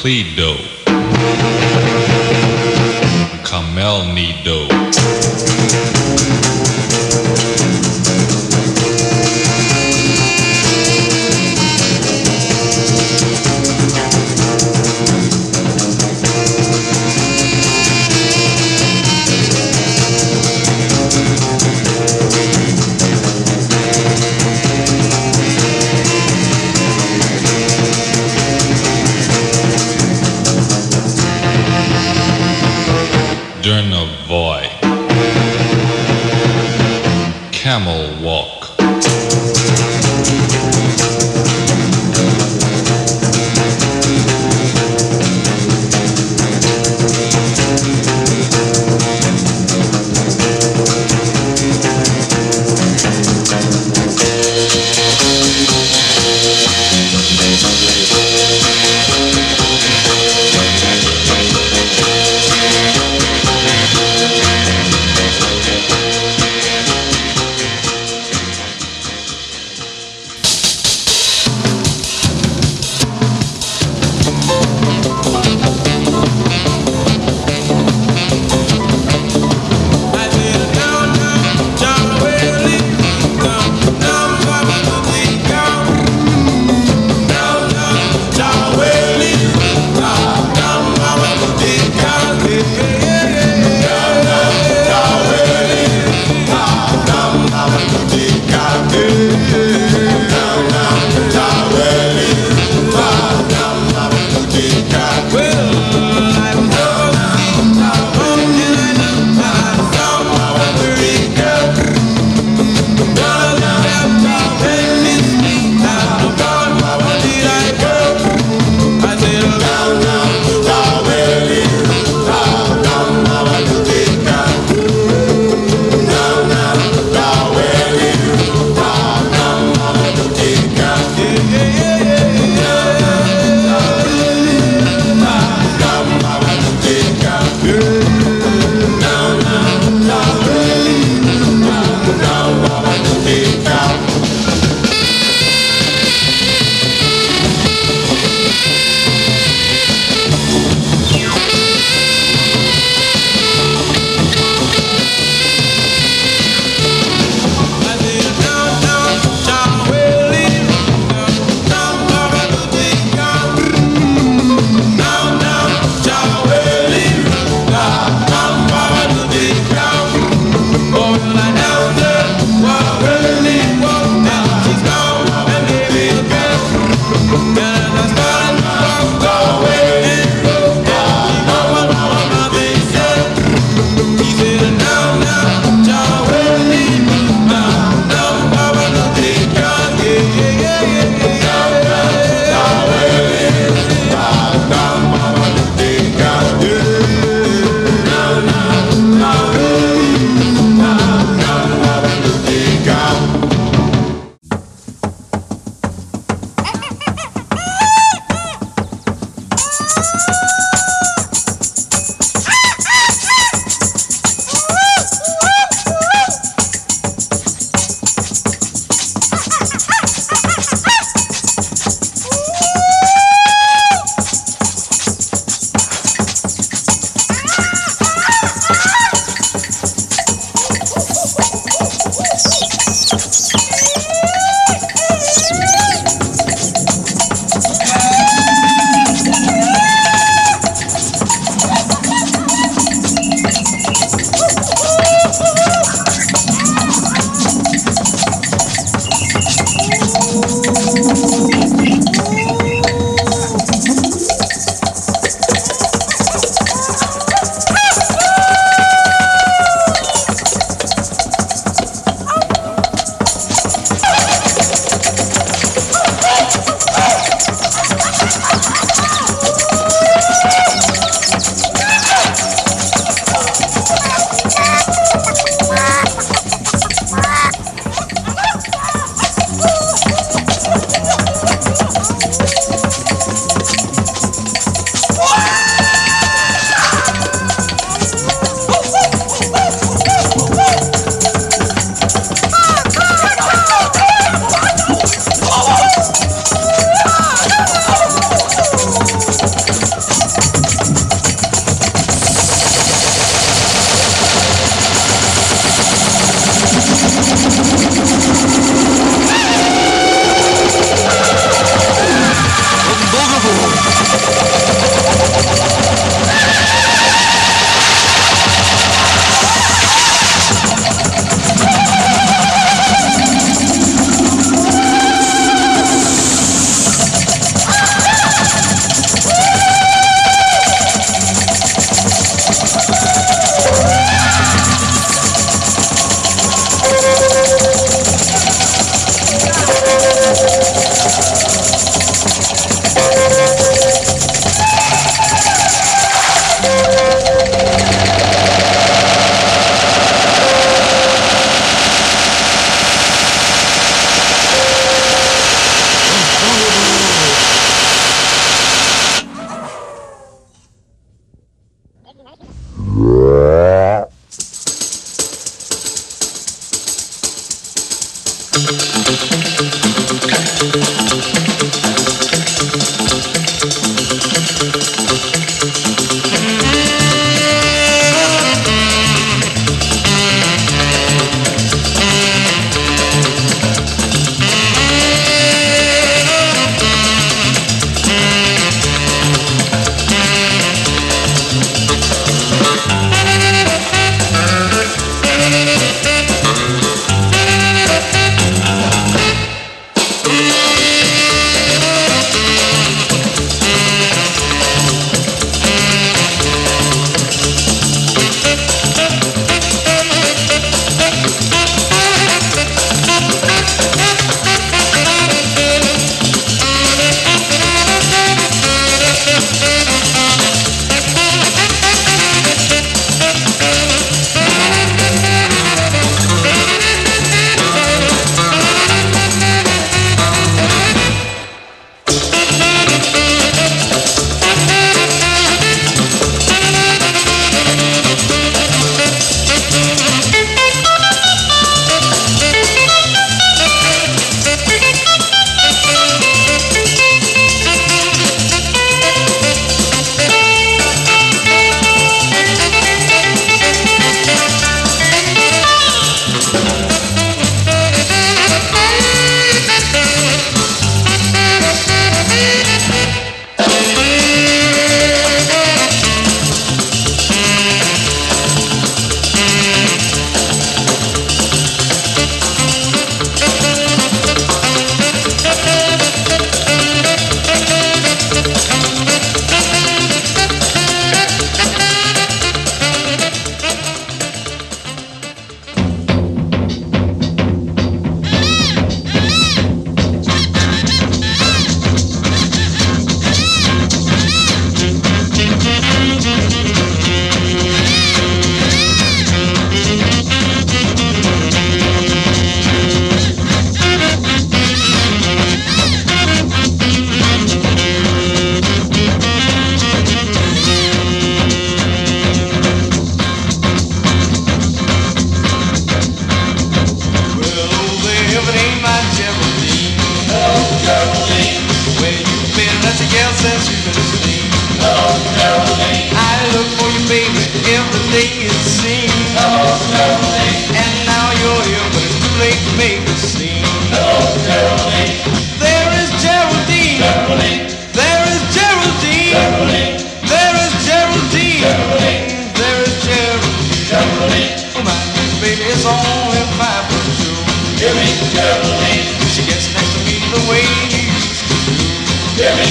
Paklido.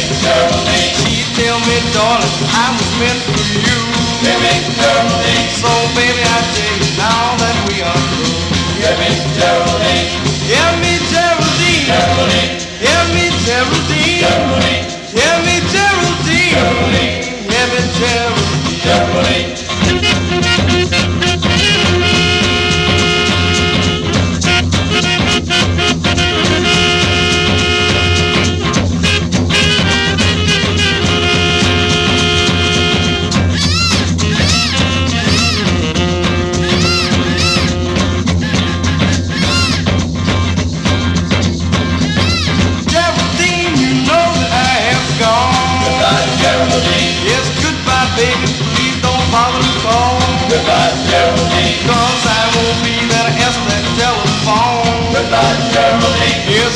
She tell me, darling, I was meant for you. So baby, I now that we are through. Me Geraldine. Germany. Yeah, me Geraldine.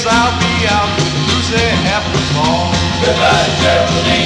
I'll be out Tuesday after fall. Goodbye, Geraldine.